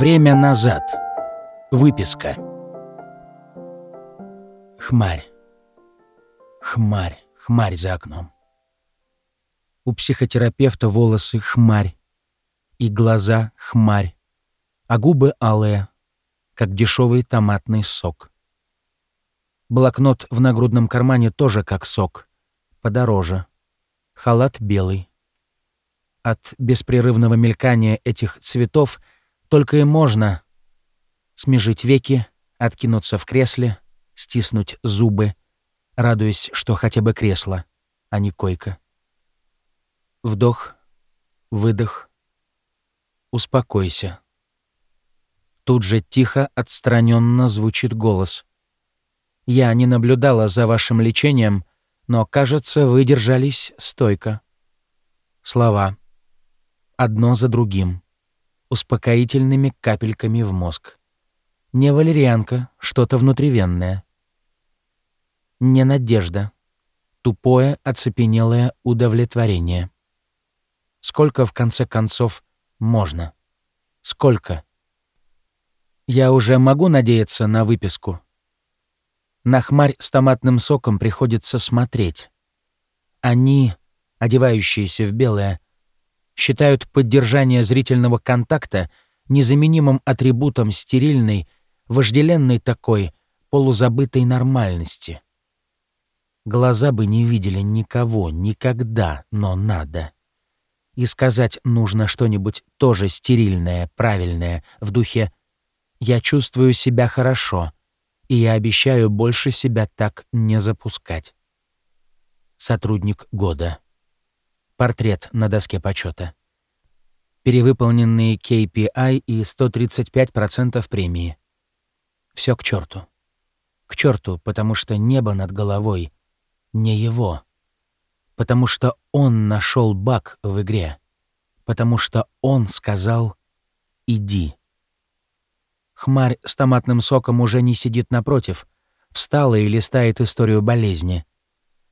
Время назад. Выписка. Хмарь. Хмарь, хмарь за окном. У психотерапевта волосы хмарь, и глаза хмарь, а губы алые, как дешевый томатный сок. Блокнот в нагрудном кармане тоже как сок, подороже. Халат белый. От беспрерывного мелькания этих цветов — только и можно смежить веки, откинуться в кресле, стиснуть зубы, радуясь, что хотя бы кресло, а не койка. Вдох, выдох. Успокойся. Тут же тихо, отстраненно звучит голос. Я не наблюдала за вашим лечением, но, кажется, вы держались стойко. Слова. Одно за другим успокоительными капельками в мозг. Не валерьянка, что-то внутривенное. Не надежда. Тупое, оцепенелое удовлетворение. Сколько, в конце концов, можно? Сколько? Я уже могу надеяться на выписку? На хмарь с томатным соком приходится смотреть. Они, одевающиеся в белое, считают поддержание зрительного контакта незаменимым атрибутом стерильной, вожделенной такой, полузабытой нормальности. Глаза бы не видели никого, никогда, но надо. И сказать нужно что-нибудь тоже стерильное, правильное, в духе «я чувствую себя хорошо», и я обещаю больше себя так не запускать. Сотрудник года. Портрет на доске почета. Перевыполненные KPI и 135% премии. Все к черту. К черту, потому что небо над головой не его. Потому что он нашел баг в игре. Потому что он сказал «иди». Хмарь с томатным соком уже не сидит напротив, встала и листает историю болезни.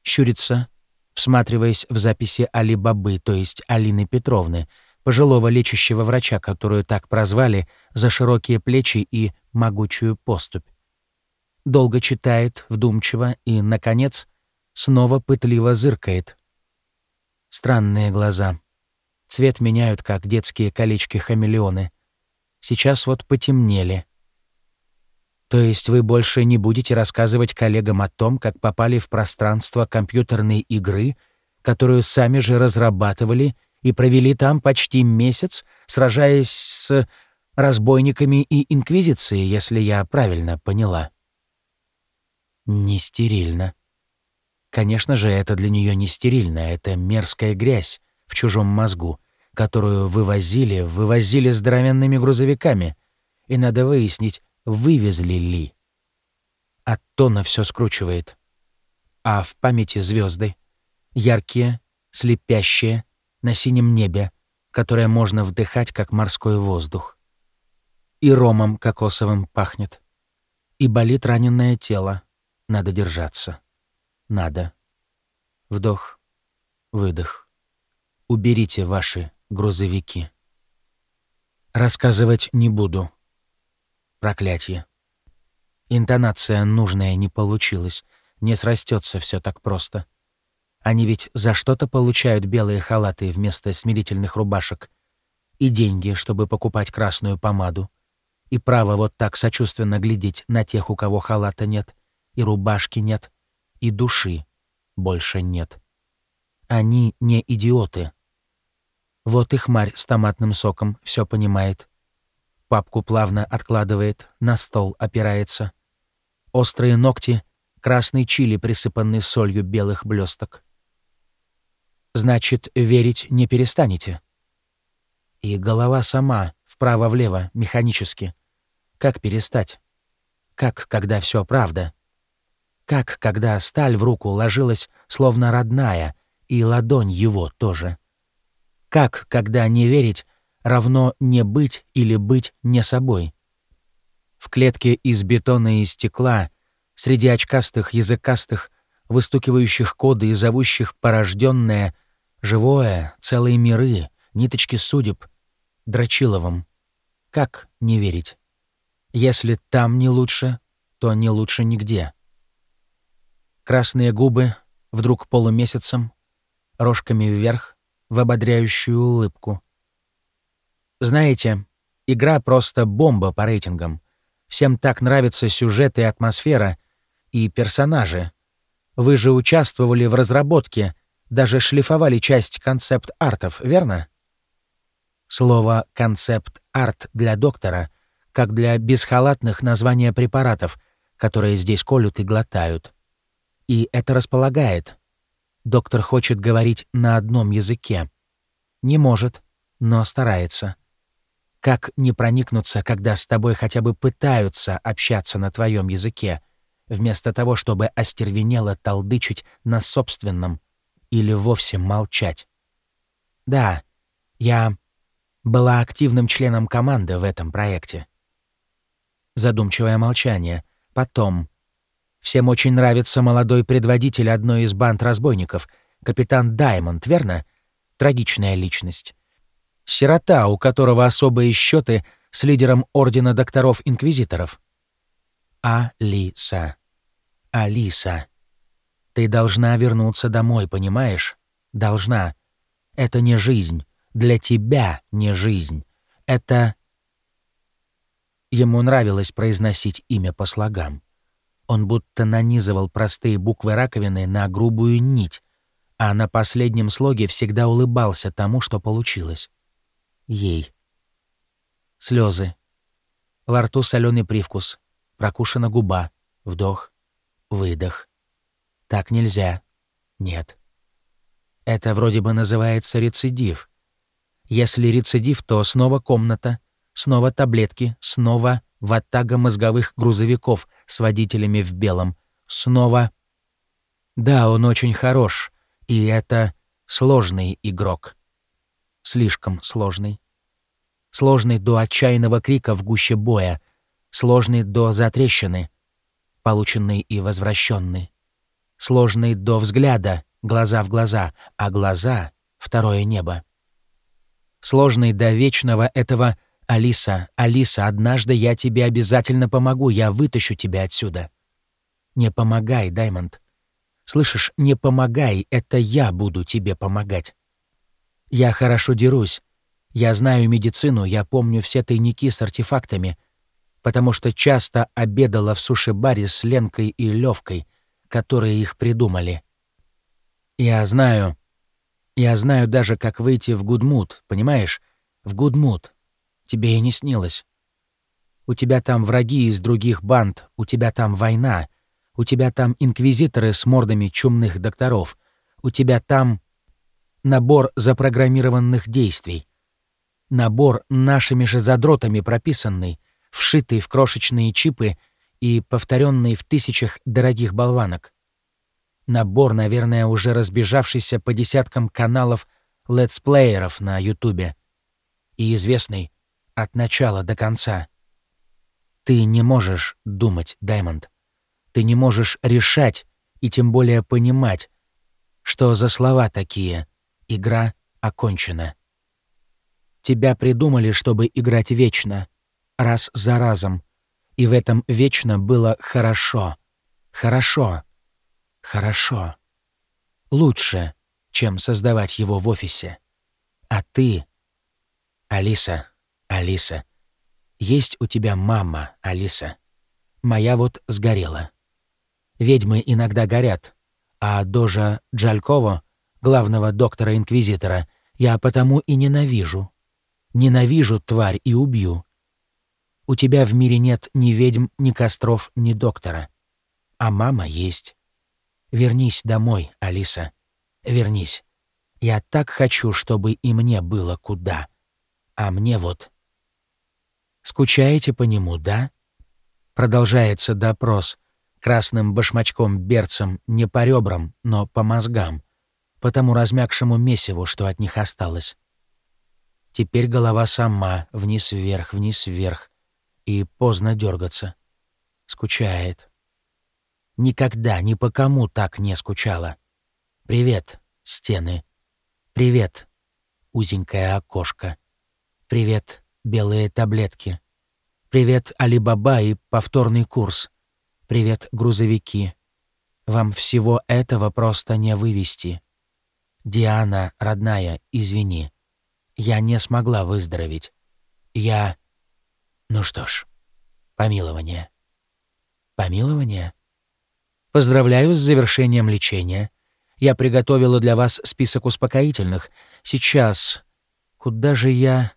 Щурится, всматриваясь в записи Али Бабы, то есть Алины Петровны, пожилого лечащего врача, которую так прозвали за широкие плечи и могучую поступь. Долго читает, вдумчиво и, наконец, снова пытливо зыркает. Странные глаза. Цвет меняют, как детские колечки-хамелеоны. Сейчас вот потемнели. То есть вы больше не будете рассказывать коллегам о том, как попали в пространство компьютерной игры, которую сами же разрабатывали и провели там почти месяц, сражаясь с разбойниками и инквизицией, если я правильно поняла. Не стерильно. Конечно же, это для нее не стерильно, это мерзкая грязь в чужом мозгу, которую вывозили, вывозили здоровенными грузовиками, и надо выяснить, вывезли ли. От тона все скручивает. А в памяти звезды яркие, слепящие, на синем небе, которое можно вдыхать, как морской воздух. И ромом кокосовым пахнет. И болит раненое тело. Надо держаться. Надо. Вдох, выдох. Уберите ваши грузовики. Рассказывать не буду. Проклятие. Интонация нужная не получилась. Не срастется все так просто. — они ведь за что-то получают белые халаты вместо смирительных рубашек. И деньги, чтобы покупать красную помаду. И право вот так сочувственно глядеть на тех, у кого халата нет, и рубашки нет, и души больше нет. Они не идиоты. Вот и хмарь с томатным соком все понимает. Папку плавно откладывает, на стол опирается. Острые ногти — красный чили, присыпанный солью белых блесток. Значит, верить не перестанете. И голова сама, вправо-влево, механически. Как перестать? Как, когда все правда? Как, когда сталь в руку ложилась, словно родная, и ладонь его тоже? Как, когда не верить равно не быть или быть не собой? В клетке из бетона и стекла, среди очкастых, языкастых, выстукивающих коды и зовущих порожденное, живое, целые миры, ниточки судеб, Драчиловым. Как не верить? Если там не лучше, то не лучше нигде. Красные губы, вдруг полумесяцем, рожками вверх, в ободряющую улыбку. Знаете, игра просто бомба по рейтингам. Всем так нравятся сюжет и атмосфера, и персонажи. Вы же участвовали в разработке, даже шлифовали часть концепт-артов, верно? Слово «концепт-арт» для доктора, как для бесхалатных названия препаратов, которые здесь колют и глотают. И это располагает. Доктор хочет говорить на одном языке. Не может, но старается. Как не проникнуться, когда с тобой хотя бы пытаются общаться на твоем языке, вместо того, чтобы остервенело толдычить на собственном или вовсе молчать? Да, я была активным членом команды в этом проекте. Задумчивое молчание. Потом. Всем очень нравится молодой предводитель одной из банд разбойников, капитан Даймонд, верно? Трагичная личность. Сирота, у которого особые счеты с лидером Ордена Докторов-Инквизиторов. Алиса. Алиса. Ты должна вернуться домой, понимаешь? Должна. Это не жизнь. Для тебя не жизнь. Это... Ему нравилось произносить имя по слогам. Он будто нанизывал простые буквы раковины на грубую нить, а на последнем слоге всегда улыбался тому, что получилось ей. Слезы. Во рту соленый привкус. Прокушена губа. Вдох. Выдох. Так нельзя. Нет. Это вроде бы называется рецидив. Если рецидив, то снова комната, снова таблетки, снова ватага мозговых грузовиков с водителями в белом, снова... Да, он очень хорош, и это сложный игрок слишком сложный. Сложный до отчаянного крика в гуще боя, сложный до затрещины, полученный и возвращенный. Сложный до взгляда, глаза в глаза, а глаза — второе небо. Сложный до вечного этого «Алиса, Алиса, однажды я тебе обязательно помогу, я вытащу тебя отсюда». Не помогай, Даймонд. Слышишь, не помогай, это я буду тебе помогать. Я хорошо дерусь. Я знаю медицину, я помню все тайники с артефактами, потому что часто обедала в суши-баре с Ленкой и Левкой, которые их придумали. Я знаю... Я знаю даже, как выйти в Гудмут, понимаешь? В Гудмут. Тебе и не снилось. У тебя там враги из других банд, у тебя там война, у тебя там инквизиторы с мордами чумных докторов, у тебя там набор запрограммированных действий. Набор нашими же задротами прописанный, вшитый в крошечные чипы и повторенный в тысячах дорогих болванок. Набор, наверное, уже разбежавшийся по десяткам каналов летсплееров на Ютубе. И известный от начала до конца. Ты не можешь думать, Даймонд. Ты не можешь решать и тем более понимать, что за слова такие — Игра окончена. Тебя придумали, чтобы играть вечно, раз за разом. И в этом вечно было хорошо. Хорошо. Хорошо. Лучше, чем создавать его в офисе. А ты... Алиса, Алиса, есть у тебя мама, Алиса. Моя вот сгорела. Ведьмы иногда горят, а дожа Джалькова главного доктора-инквизитора, я потому и ненавижу. Ненавижу тварь и убью. У тебя в мире нет ни ведьм, ни костров, ни доктора. А мама есть. Вернись домой, Алиса. Вернись. Я так хочу, чтобы и мне было куда. А мне вот... Скучаете по нему, да? Продолжается допрос. Красным башмачком-берцем не по ребрам, но по мозгам по тому размягшему месиву, что от них осталось. Теперь голова сама, вниз-вверх, вниз-вверх, и поздно дергаться. Скучает. Никогда ни по кому так не скучала. Привет, стены. Привет, узенькое окошко. Привет, белые таблетки. Привет, Алибаба и повторный курс. Привет, грузовики. Вам всего этого просто не вывести. Диана, родная, извини. Я не смогла выздороветь. Я... Ну что ж, помилование. Помилование? Поздравляю с завершением лечения. Я приготовила для вас список успокоительных. Сейчас... Куда же я...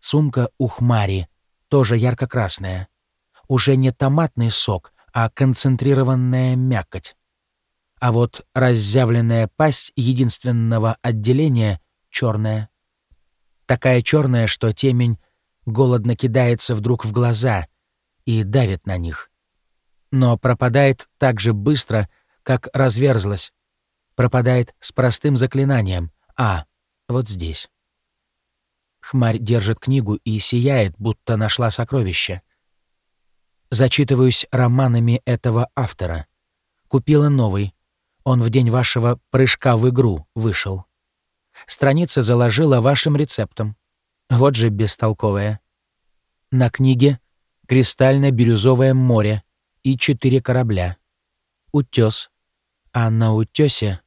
Сумка у Хмари, тоже ярко-красная. Уже не томатный сок, а концентрированная мякоть. А вот разъявленная пасть единственного отделения черная. Такая черная, что темень голодно кидается вдруг в глаза и давит на них. Но пропадает так же быстро, как разверзлась. Пропадает с простым заклинанием. А, вот здесь. Хмарь держит книгу и сияет, будто нашла сокровище. Зачитываюсь романами этого автора. Купила новый. Он в день вашего прыжка в игру вышел. Страница заложила вашим рецептом. Вот же бестолковая. На книге «Кристально-бирюзовое море» и четыре корабля. Утес. А на утесе...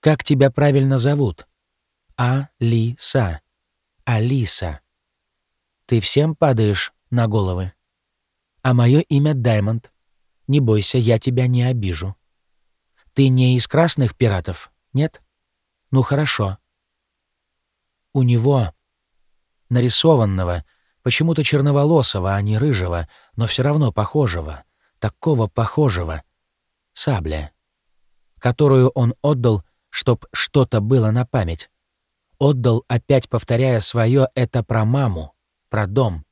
Как тебя правильно зовут? А-ли-са. Алиса. Ты всем падаешь на головы? А мое имя Даймонд. Не бойся, я тебя не обижу. Ты не из красных пиратов, нет? Ну хорошо. У него, нарисованного, почему-то черноволосого, а не рыжего, но все равно похожего, такого похожего, сабля, которую он отдал, чтоб что-то было на память. Отдал, опять повторяя свое «это про маму», про дом.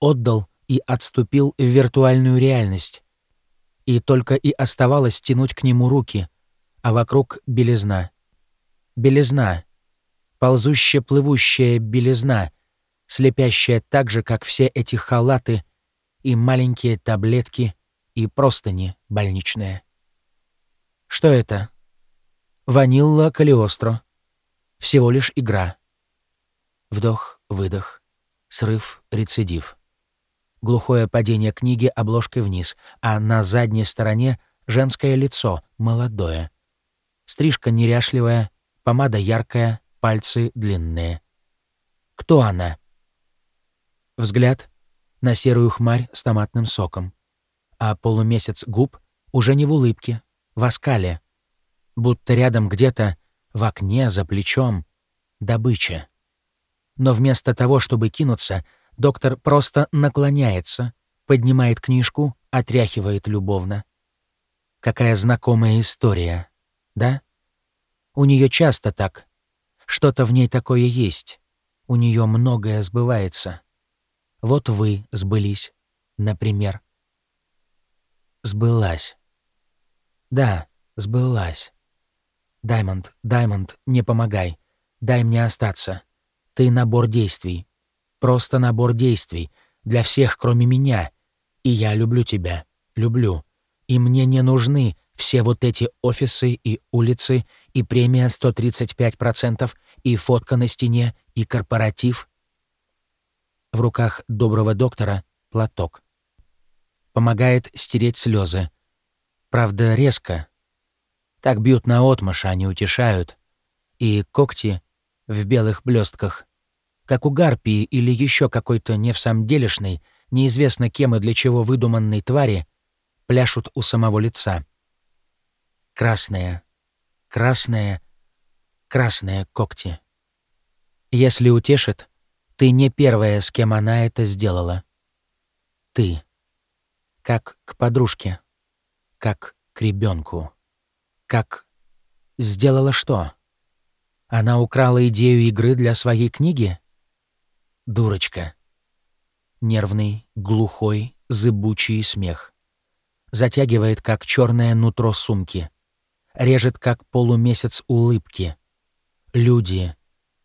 Отдал и отступил в виртуальную реальность. И только и оставалось тянуть к нему руки, а вокруг белизна. Белизна. Ползущая, плывущая белизна, слепящая так же, как все эти халаты и маленькие таблетки и простыни больничные. Что это? Ванилла Калиостро. Всего лишь игра. Вдох, выдох, срыв, рецидив. Глухое падение книги обложкой вниз, а на задней стороне женское лицо, молодое. Стрижка неряшливая, помада яркая, пальцы длинные. Кто она? Взгляд на серую хмарь с томатным соком. А полумесяц губ уже не в улыбке, в оскале. Будто рядом где-то в окне, за плечом. Добыча. Но вместо того, чтобы кинуться, доктор просто наклоняется, поднимает книжку, отряхивает любовно. Какая знакомая история, да? У нее часто так. Что-то в ней такое есть. У нее многое сбывается. Вот вы сбылись, например. Сбылась. Да, сбылась. «Даймонд, Даймонд, не помогай. Дай мне остаться. Ты набор действий. Просто набор действий. Для всех, кроме меня. И я люблю тебя. Люблю. И мне не нужны все вот эти офисы и улицы, и премия 135%, и фотка на стене, и корпоратив. В руках доброго доктора платок. Помогает стереть слезы. Правда, резко, так бьют на отмашь, а утешают. И когти в белых блестках, как у гарпии или еще какой-то не в самом делешной, неизвестно кем и для чего выдуманной твари, пляшут у самого лица. Красные, красные, красные когти. Если утешит, ты не первая, с кем она это сделала. Ты. Как к подружке. Как к ребенку. Как сделала что? Она украла идею игры для своей книги? Дурочка. Нервный, глухой, зыбучий смех. Затягивает, как черное нутро сумки. Режет, как полумесяц улыбки. Люди,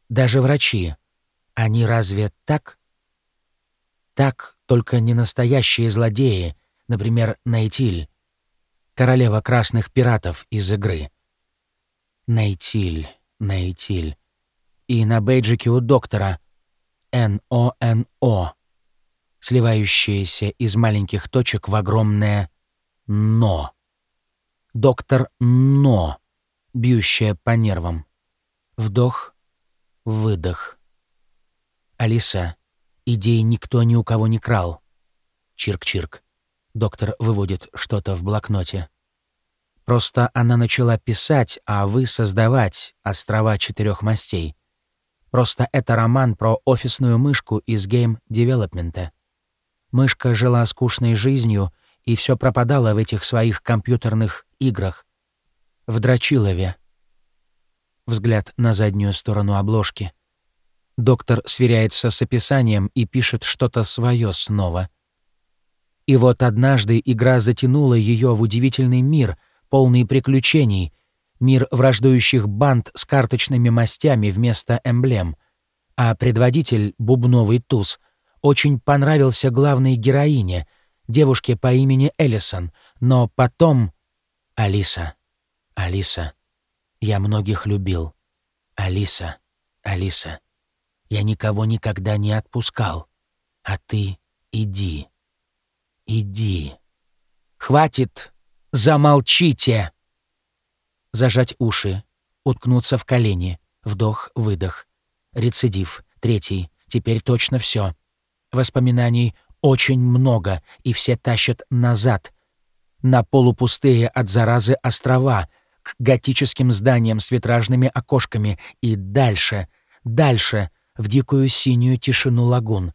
даже врачи, они разве так? Так, только не настоящие злодеи, например, Нейтиль, королева красных пиратов из игры. Нейтиль, Нейтиль. И на бейджике у доктора Н-О-Н-О, сливающееся из маленьких точек в огромное «но». Доктор «но», бьющая по нервам. Вдох, выдох. Алиса, идеи никто ни у кого не крал. Чирк-чирк. Доктор выводит что-то в блокноте. Просто она начала писать, а вы создавать «Острова четырех мастей». Просто это роман про офисную мышку из гейм-девелопмента. Мышка жила скучной жизнью, и все пропадало в этих своих компьютерных играх. В Драчилове. Взгляд на заднюю сторону обложки. Доктор сверяется с описанием и пишет что-то свое снова. И вот однажды игра затянула ее в удивительный мир, полный приключений, мир враждующих банд с карточными мастями вместо эмблем. А предводитель, бубновый туз, очень понравился главной героине, девушке по имени Эллисон, но потом... Алиса. Алиса. Я многих любил. Алиса. Алиса. Я никого никогда не отпускал. А ты иди. Иди. Хватит. Замолчите. Зажать уши. Уткнуться в колени. Вдох-выдох. Рецидив. Третий. Теперь точно все. Воспоминаний очень много, и все тащат назад. На полупустые от заразы острова, к готическим зданиям с витражными окошками и дальше, дальше, в дикую синюю тишину лагун,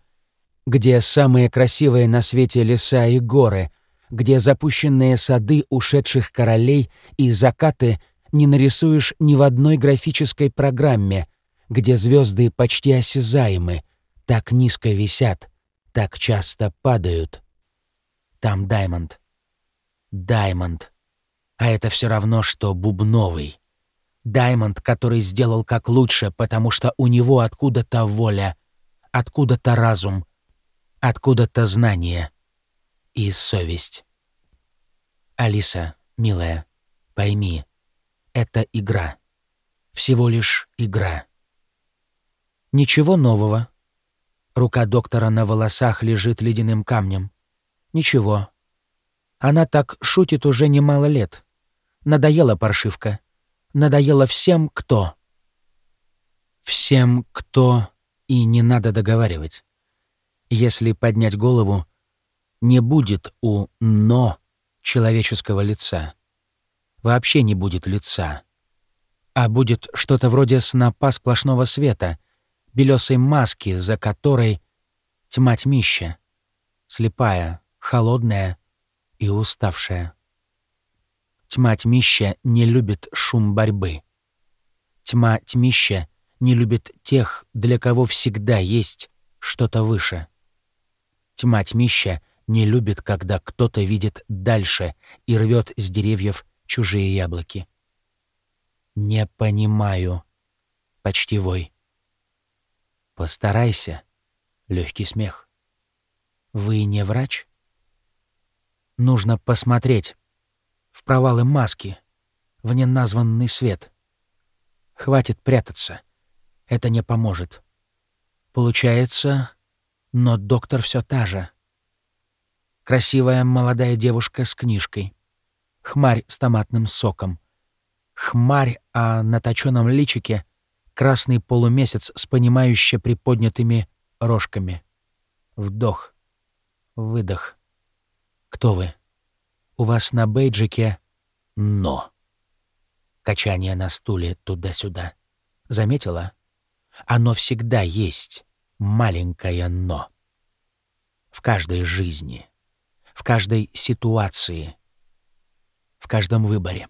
где самые красивые на свете леса и горы, где запущенные сады ушедших королей и закаты не нарисуешь ни в одной графической программе, где звезды почти осязаемы, так низко висят, так часто падают. Там Даймонд. Даймонд. А это все равно, что Бубновый. Даймонд, который сделал как лучше, потому что у него откуда-то воля, откуда-то разум, откуда-то знание и совесть. Алиса, милая, пойми, это игра. Всего лишь игра. Ничего нового. Рука доктора на волосах лежит ледяным камнем. Ничего. Она так шутит уже немало лет. Надоела паршивка надоело всем, кто. Всем, кто, и не надо договаривать. Если поднять голову, не будет у «но» человеческого лица. Вообще не будет лица. А будет что-то вроде снопа сплошного света, белесой маски, за которой тьма тьмища, слепая, холодная и уставшая. Тьма тьмища не любит шум борьбы. Тьма тьмища не любит тех, для кого всегда есть что-то выше. Тьма тьмища не любит, когда кто-то видит дальше и рвет с деревьев чужие яблоки. «Не понимаю», — почти вой. «Постарайся», — легкий смех. «Вы не врач?» «Нужно посмотреть, в провалы маски, в неназванный свет. Хватит прятаться. Это не поможет. Получается, но доктор все та же. Красивая молодая девушка с книжкой. Хмарь с томатным соком. Хмарь, а на точенном личике красный полумесяц с понимающе приподнятыми рожками. Вдох. Выдох. Кто вы? У вас на бейджике «но». Качание на стуле туда-сюда. Заметила? Оно всегда есть маленькое «но». В каждой жизни, в каждой ситуации, в каждом выборе.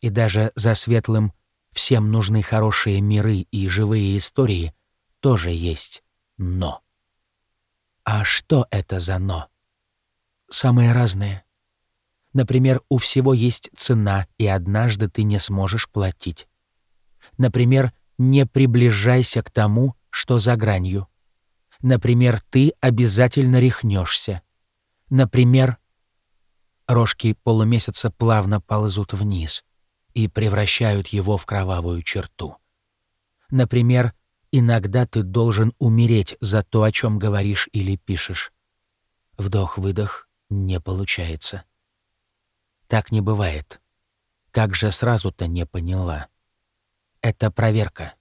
И даже за светлым «всем нужны хорошие миры и живые истории» тоже есть «но». А что это за «но»? Самые разные. Например, у всего есть цена, и однажды ты не сможешь платить. Например, не приближайся к тому, что за гранью. Например, ты обязательно рехнешься. Например, рожки полумесяца плавно ползут вниз и превращают его в кровавую черту. Например, Иногда ты должен умереть за то, о чем говоришь или пишешь. Вдох-выдох не получается. Так не бывает. Как же сразу-то не поняла? Это проверка.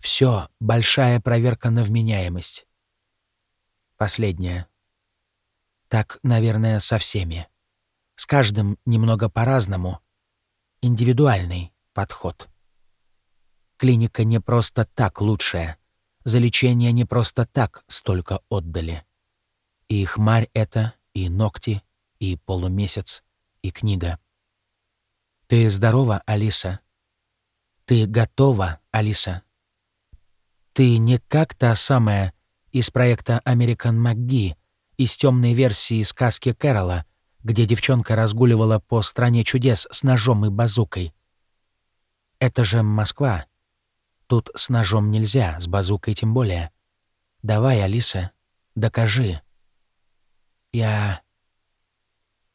Все, большая проверка на вменяемость. Последняя. Так, наверное, со всеми. С каждым немного по-разному. Индивидуальный подход. Клиника не просто так лучшая. За лечение не просто так столько отдали. И хмарь это, и ногти, и полумесяц, и книга. Ты здорова, Алиса? Ты готова, Алиса? Ты не как та самая из проекта «Американ МакГи», из темной версии сказки Кэрола, где девчонка разгуливала по стране чудес с ножом и базукой. Это же Москва. Тут с ножом нельзя, с базукой тем более. Давай, Алиса, докажи. Я...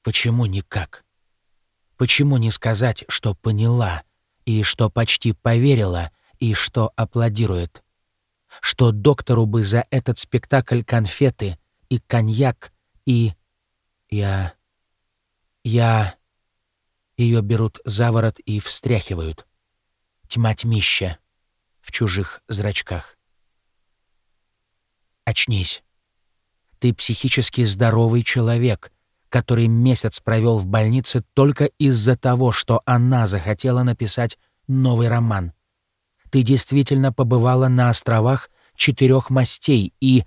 Почему никак? Почему не сказать, что поняла, и что почти поверила, и что аплодирует? Что доктору бы за этот спектакль конфеты и коньяк, и... Я... Я... Ее берут за ворот и встряхивают. Тьма тьмища в чужих зрачках. Очнись. Ты психически здоровый человек, который месяц провел в больнице только из-за того, что она захотела написать новый роман. Ты действительно побывала на островах четырех мастей и...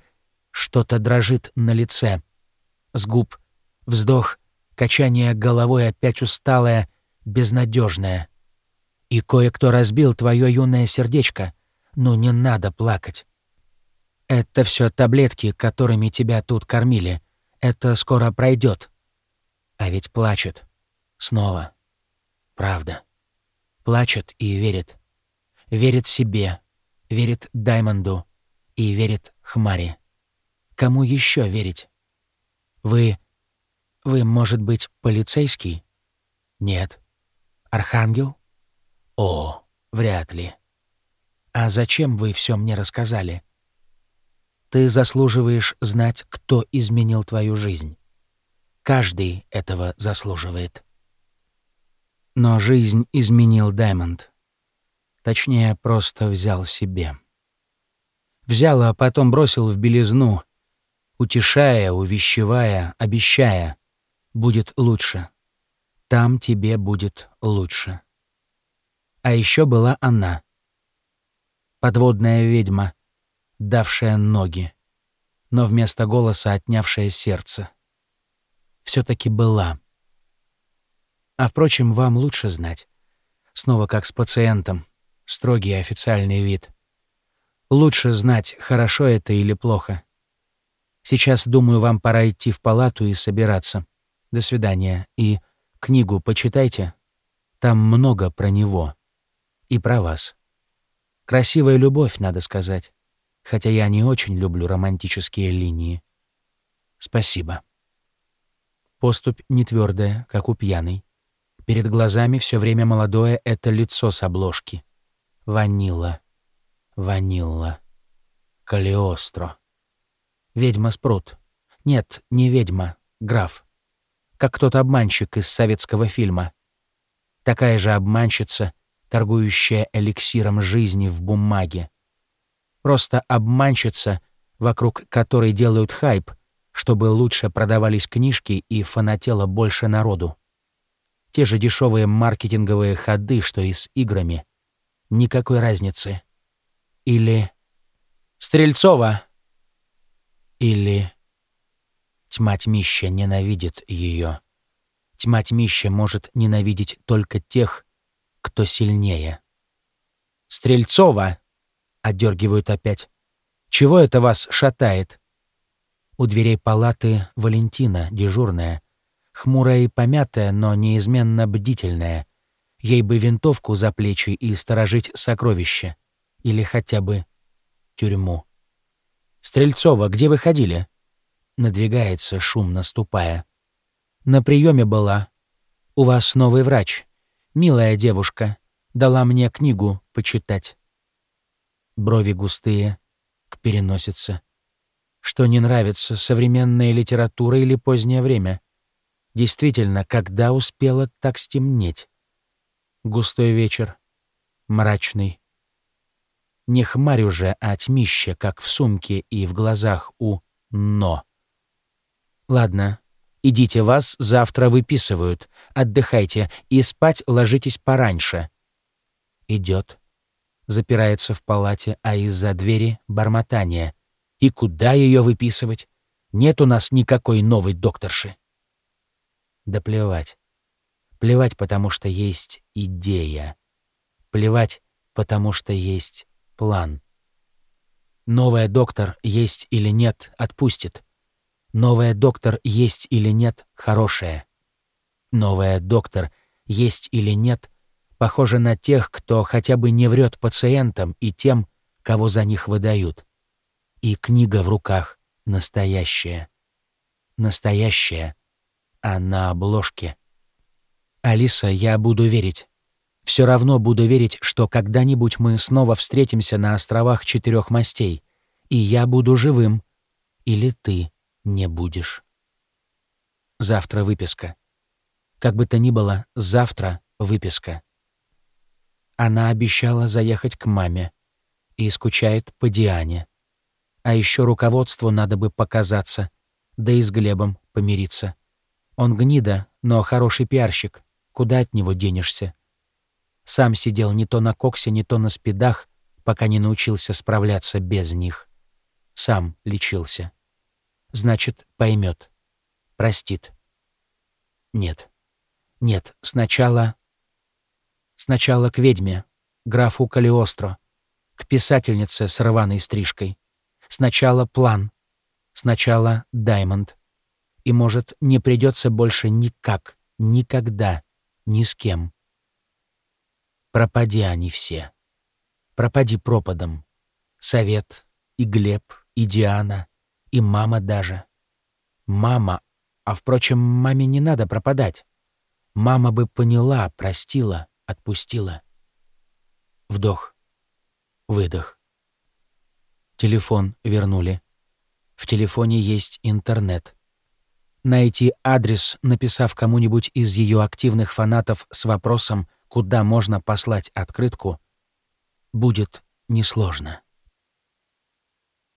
Что-то дрожит на лице. С губ вздох, качание головой опять усталое, безнадежное. И кое-кто разбил твое юное сердечко. Ну не надо плакать. Это все таблетки, которыми тебя тут кормили. Это скоро пройдет. А ведь плачет. Снова. Правда. Плачет и верит. Верит себе, верит Даймонду и верит Хмари. Кому еще верить? Вы... Вы, может быть, полицейский? Нет. Архангел? О, вряд ли. А зачем вы все мне рассказали? Ты заслуживаешь знать, кто изменил твою жизнь. Каждый этого заслуживает. Но жизнь изменил Даймонд. Точнее, просто взял себе. Взял, а потом бросил в белизну, утешая, увещевая, обещая. Будет лучше. Там тебе будет лучше. А еще была она. Подводная ведьма, давшая ноги, но вместо голоса отнявшая сердце. Все-таки была. А впрочем, вам лучше знать. Снова как с пациентом. Строгий официальный вид. Лучше знать, хорошо это или плохо. Сейчас, думаю, вам пора идти в палату и собираться. До свидания. И книгу почитайте. Там много про него и про вас. Красивая любовь, надо сказать, хотя я не очень люблю романтические линии. Спасибо. Поступь не твердая, как у пьяной. Перед глазами все время молодое это лицо с обложки. Ванила. Ванилла. Калиостро. Ведьма Спрут. Нет, не ведьма, граф. Как тот обманщик из советского фильма. Такая же обманщица — торгующая эликсиром жизни в бумаге. Просто обманщица, вокруг которой делают хайп, чтобы лучше продавались книжки и фанатело больше народу. Те же дешевые маркетинговые ходы, что и с играми. Никакой разницы. Или... Стрельцова! Или... Тьма тьмища ненавидит ее. Тьма тьмища может ненавидеть только тех, кто сильнее. «Стрельцова!» — отдергивают опять. «Чего это вас шатает?» У дверей палаты Валентина, дежурная. Хмурая и помятая, но неизменно бдительная. Ей бы винтовку за плечи и сторожить сокровища. Или хотя бы тюрьму. «Стрельцова, где вы ходили?» Надвигается, шумно ступая. «На приеме была. У вас новый врач. Милая девушка, дала мне книгу почитать. Брови густые, к переносице. Что не нравится, современная литература или позднее время? Действительно, когда успела так стемнеть? Густой вечер, мрачный. Не хмарь уже, а тьмище, как в сумке и в глазах у «но». Ладно, идите, вас завтра выписывают. Отдыхайте и спать ложитесь пораньше. Идет. Запирается в палате, а из-за двери бормотание. И куда ее выписывать? Нет у нас никакой новой докторши. Да плевать. Плевать, потому что есть идея. Плевать, потому что есть план. Новая доктор есть или нет, отпустит. Новая доктор есть или нет, хорошая. Новая доктор есть или нет, похожа на тех, кто хотя бы не врет пациентам и тем, кого за них выдают. И книга в руках настоящая. Настоящая, а на обложке. Алиса, я буду верить. Все равно буду верить, что когда-нибудь мы снова встретимся на островах четырех мастей, и я буду живым. Или ты не будешь. Завтра выписка. Как бы то ни было, завтра выписка. Она обещала заехать к маме и скучает по Диане. А еще руководству надо бы показаться, да и с Глебом помириться. Он гнида, но хороший пиарщик. Куда от него денешься? Сам сидел не то на коксе, не то на спидах, пока не научился справляться без них. Сам лечился. Значит, поймет. Простит. Нет. Нет, сначала... Сначала к ведьме, графу Калиостро, к писательнице с рваной стрижкой. Сначала план. Сначала Даймонд. И, может, не придется больше никак, никогда, ни с кем. Пропади они все. Пропади пропадом. Совет, и Глеб, и Диана, и мама даже. Мама, а впрочем, маме не надо пропадать. Мама бы поняла, простила, отпустила. Вдох, выдох. Телефон вернули. В телефоне есть интернет. Найти адрес, написав кому-нибудь из ее активных фанатов с вопросом, куда можно послать открытку, будет несложно.